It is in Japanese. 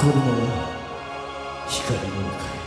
この光の中へ。